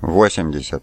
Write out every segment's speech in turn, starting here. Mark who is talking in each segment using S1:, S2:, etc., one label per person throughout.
S1: 80.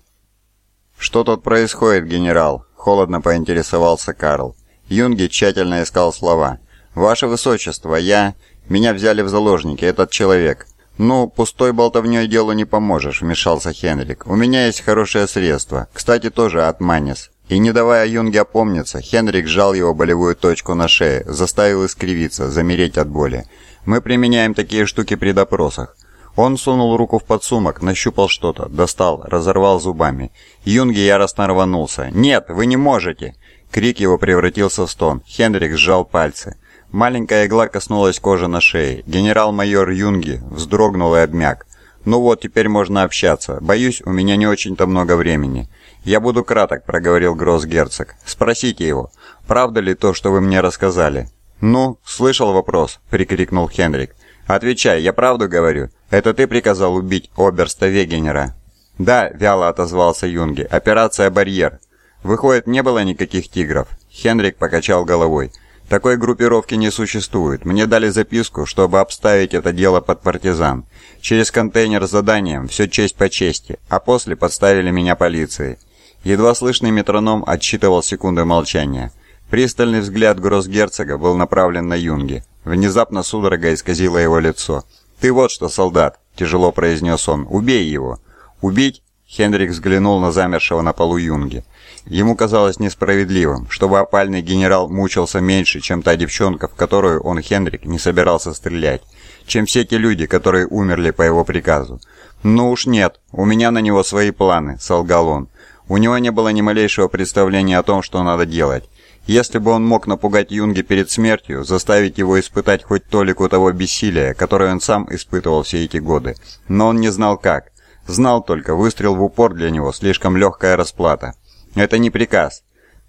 S1: «Что тут происходит, генерал?» – холодно поинтересовался Карл. Юнги тщательно искал слова. «Ваше Высочество, я... Меня взяли в заложники, этот человек». «Ну, пустой болтовней делу не поможешь», – вмешался Хенрик. «У меня есть хорошее средство. Кстати, тоже от Манис». И не давая Юнге опомниться, Хенрик сжал его болевую точку на шее, заставил искривиться, замереть от боли. «Мы применяем такие штуки при допросах. Он сунул руку в подсумок, нащупал что-то, достал, разорвал зубами. Юнги яростно рванулся. «Нет, вы не можете!» Крик его превратился в стон. Хенрик сжал пальцы. Маленькая игла коснулась кожи на шее. Генерал-майор Юнги вздрогнул и обмяк. «Ну вот, теперь можно общаться. Боюсь, у меня не очень-то много времени». «Я буду краток», — проговорил герцог. «Спросите его, правда ли то, что вы мне рассказали?» «Ну, слышал вопрос», — прикрикнул Хенрик. «Отвечай, я правду говорю. Это ты приказал убить оберста Вегенера?» «Да», — вяло отозвался Юнги. «Операция «Барьер». Выходит, не было никаких тигров?» Хенрик покачал головой. «Такой группировки не существует. Мне дали записку, чтобы обставить это дело под партизан. Через контейнер с заданием, все честь по чести, а после подставили меня полицией». Едва слышный метроном отсчитывал секунды молчания. Пристальный взгляд гроссгерцога был направлен на Юнги. Внезапно судорога исказила его лицо. «Ты вот что, солдат!» – тяжело произнес он. «Убей его!» «Убить?» – Хендрик взглянул на замершего на полу Юнги. Ему казалось несправедливым, чтобы опальный генерал мучился меньше, чем та девчонка, в которую он, Хендрик, не собирался стрелять, чем все те люди, которые умерли по его приказу. «Ну уж нет, у меня на него свои планы», – солгал он. У него не было ни малейшего представления о том, что надо делать. Если бы он мог напугать Юнги перед смертью, заставить его испытать хоть толику того бессилия, которое он сам испытывал все эти годы. Но он не знал как. Знал только, выстрел в упор для него слишком легкая расплата. Это не приказ.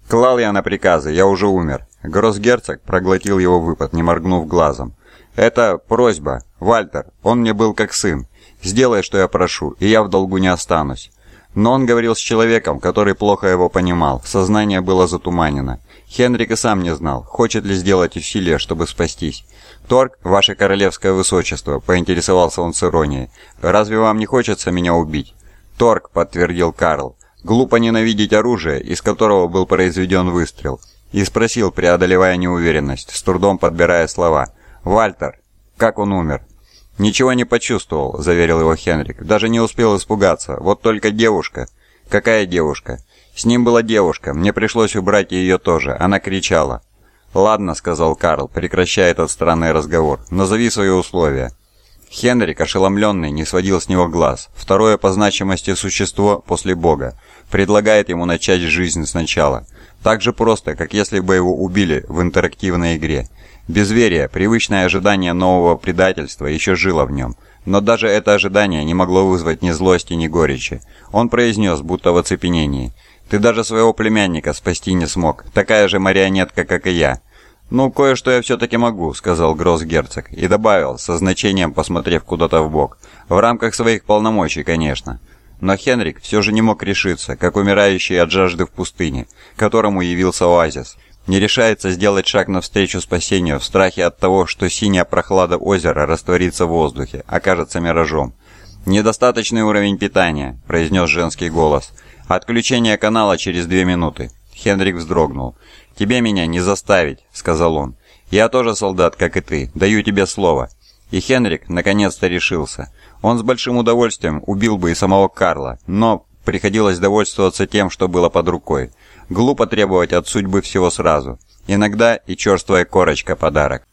S1: Клал я на приказы, я уже умер. Гроссгерцог проглотил его выпад, не моргнув глазом. Это просьба. Вальтер, он мне был как сын. Сделай, что я прошу, и я в долгу не останусь. Но он говорил с человеком, который плохо его понимал, сознание было затуманено. Хенрик и сам не знал, хочет ли сделать усилие, чтобы спастись. «Торг, ваше королевское высочество», — поинтересовался он с иронией, — «разве вам не хочется меня убить?» «Торг», — подтвердил Карл, — «глупо ненавидеть оружие, из которого был произведен выстрел». И спросил, преодолевая неуверенность, с трудом подбирая слова. «Вальтер, как он умер?» «Ничего не почувствовал», — заверил его Хенрик. «Даже не успел испугаться. Вот только девушка». «Какая девушка?» «С ним была девушка. Мне пришлось убрать ее тоже. Она кричала». «Ладно», — сказал Карл, прекращая этот странный разговор. «Назови свои условия». Хенрик, ошеломленный, не сводил с него глаз. Второе по значимости существо после Бога. Предлагает ему начать жизнь сначала. Так же просто, как если бы его убили в интерактивной игре. Безверие, привычное ожидание нового предательства еще жило в нем. Но даже это ожидание не могло вызвать ни злости, ни горечи. Он произнес, будто в оцепенении. «Ты даже своего племянника спасти не смог. Такая же марионетка, как и я». «Ну, кое-что я все-таки могу», — сказал герцог и добавил, со значением посмотрев куда-то в бок. «В рамках своих полномочий, конечно». Но Хенрик все же не мог решиться, как умирающий от жажды в пустыне, которому явился оазис. Не решается сделать шаг навстречу спасению в страхе от того, что синяя прохлада озера растворится в воздухе, окажется миражом. «Недостаточный уровень питания», – произнес женский голос. «Отключение канала через две минуты». Хенрик вздрогнул. «Тебе меня не заставить», – сказал он. «Я тоже солдат, как и ты. Даю тебе слово». И Хенрик наконец-то решился. Он с большим удовольствием убил бы и самого Карла, но приходилось довольствоваться тем, что было под рукой. Глупо требовать от судьбы всего сразу. Иногда и черствая корочка подарок.